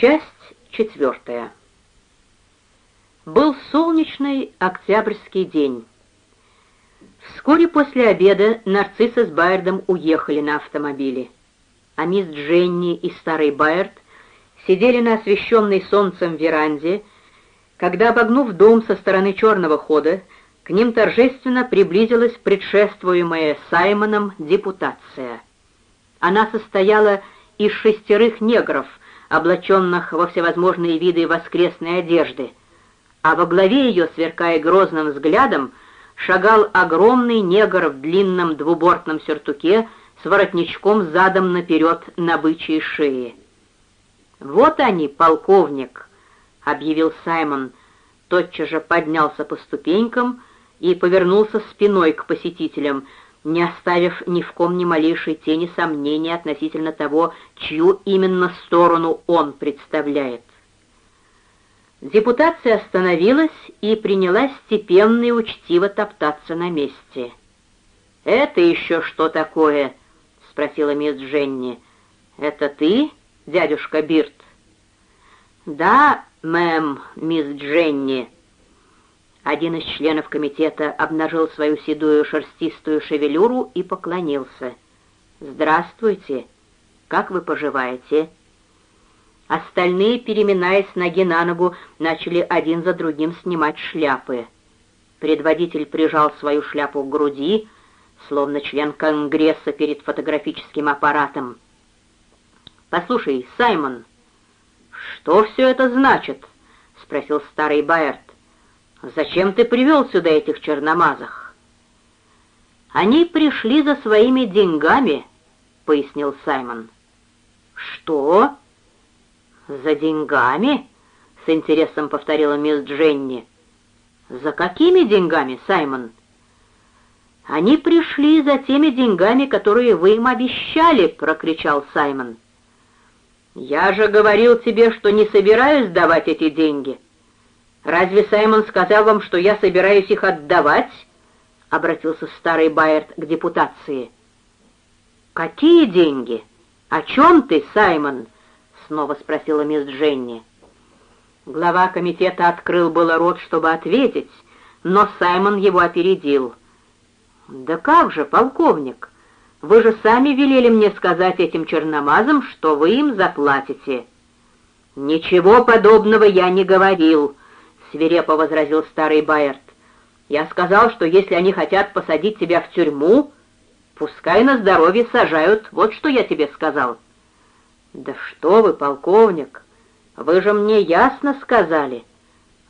Часть четвертая. Был солнечный октябрьский день. Вскоре после обеда Нарцисса с Байердом уехали на автомобиле, а мисс Дженни и старый Байерд сидели на освещенной солнцем веранде, когда, обогнув дом со стороны черного хода, к ним торжественно приблизилась предшествуемая Саймоном депутация. Она состояла из шестерых негров, облаченных во всевозможные виды воскресной одежды, а во главе ее, сверкая грозным взглядом, шагал огромный негр в длинном двубортном сюртуке с воротничком задом наперед на бычьей шее. «Вот они, полковник!» — объявил Саймон, тотчас же поднялся по ступенькам и повернулся спиной к посетителям, не оставив ни в ком ни малейшей тени сомнения относительно того, чью именно сторону он представляет. Депутация остановилась и принялась степенно и учтиво топтаться на месте. «Это еще что такое?» — спросила мисс Дженни. «Это ты, дядюшка Бирт?» «Да, мэм, мисс Дженни», один из членов комитета обнажил свою седую шерстистую шевелюру и поклонился. «Здравствуйте! Как вы поживаете?» Остальные, переминаясь ноги на ногу, начали один за другим снимать шляпы. Предводитель прижал свою шляпу к груди, словно член Конгресса перед фотографическим аппаратом. «Послушай, Саймон, что все это значит?» — спросил старый Байерт. Зачем ты привел сюда этих черномазых?» «Они пришли за своими деньгами», — пояснил Саймон. «Что? За деньгами?» — с интересом повторила мисс Дженни. «За какими деньгами, Саймон?» «Они пришли за теми деньгами, которые вы им обещали», — прокричал Саймон. «Я же говорил тебе, что не собираюсь давать эти деньги». «Разве Саймон сказал вам, что я собираюсь их отдавать?» — обратился старый Байерт к депутации. «Какие деньги? О чем ты, Саймон?» — снова спросила мисс Дженни. Глава комитета открыл было рот, чтобы ответить, но Саймон его опередил. «Да как же, полковник, вы же сами велели мне сказать этим черномазам, что вы им заплатите». «Ничего подобного я не говорил», — свирепо возразил старый Байерт. «Я сказал, что если они хотят посадить тебя в тюрьму, пускай на здоровье сажают, вот что я тебе сказал». «Да что вы, полковник, вы же мне ясно сказали.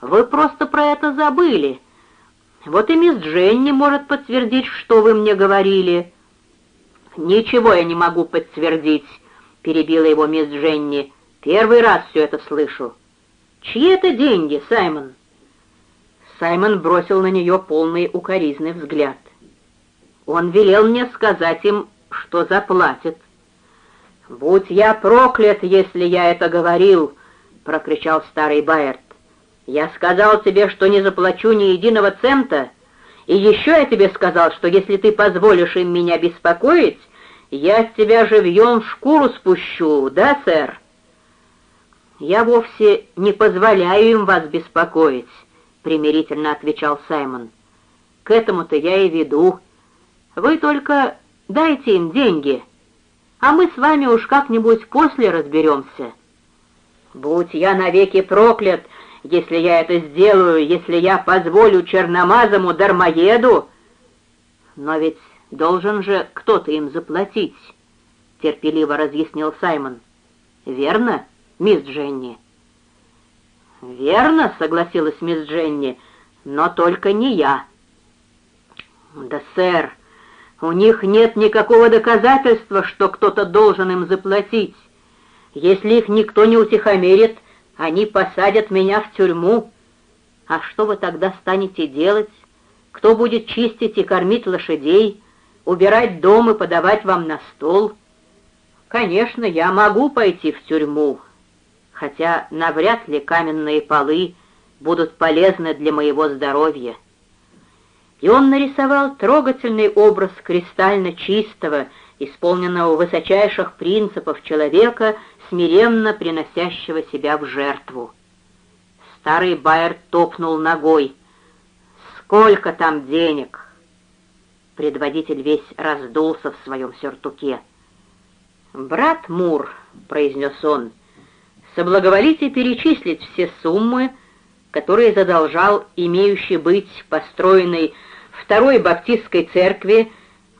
Вы просто про это забыли. Вот и мисс Дженни может подтвердить, что вы мне говорили». «Ничего я не могу подтвердить», — перебила его мисс Дженни. «Первый раз все это слышу». «Чьи это деньги, Саймон?» Саймон бросил на нее полный укоризный взгляд. «Он велел мне сказать им, что заплатит». «Будь я проклят, если я это говорил!» — прокричал старый Байерт. «Я сказал тебе, что не заплачу ни единого цента, и еще я тебе сказал, что если ты позволишь им меня беспокоить, я с тебя живьем шкуру спущу, да, сэр?» «Я вовсе не позволяю им вас беспокоить», — примирительно отвечал Саймон. «К этому-то я и веду. Вы только дайте им деньги, а мы с вами уж как-нибудь после разберемся». «Будь я навеки проклят, если я это сделаю, если я позволю черномазому дармоеду!» «Но ведь должен же кто-то им заплатить», — терпеливо разъяснил Саймон. «Верно?» Мисс Дженни?» «Верно», — согласилась мисс Дженни, — «но только не я». «Да, сэр, у них нет никакого доказательства, что кто-то должен им заплатить. Если их никто не утихомирит, они посадят меня в тюрьму. А что вы тогда станете делать? Кто будет чистить и кормить лошадей, убирать дом и подавать вам на стол?» «Конечно, я могу пойти в тюрьму, хотя навряд ли каменные полы будут полезны для моего здоровья. И он нарисовал трогательный образ кристально чистого, исполненного высочайших принципов человека смиренно приносящего себя в жертву. Старый Байер топнул ногой. «Сколько там денег?» Предводитель весь раздулся в своем сюртуке. «Брат Мур», — произнес он, — «соблаговолите перечислить все суммы, которые задолжал имеющий быть построенной Второй Баптистской церкви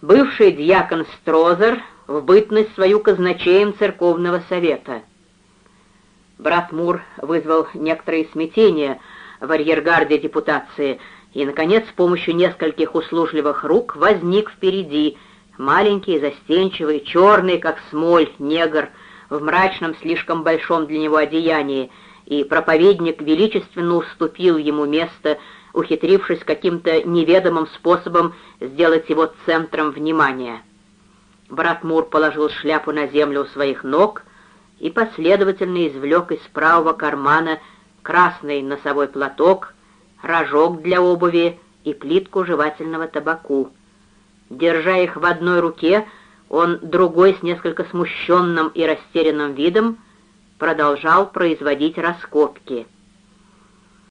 бывший дьякон Строзер в бытность свою казначеем церковного совета. Брат Мур вызвал некоторые смятения в арьергарде депутации и, наконец, с помощью нескольких услужливых рук возник впереди, маленький, застенчивый, черный, как смоль, негр, в мрачном, слишком большом для него одеянии, и проповедник величественно уступил ему место, ухитрившись каким-то неведомым способом сделать его центром внимания. Брат Мур положил шляпу на землю у своих ног и последовательно извлек из правого кармана красный носовой платок, рожок для обуви и плитку жевательного табаку. Держа их в одной руке, он другой с несколько смущенным и растерянным видом продолжал производить раскопки —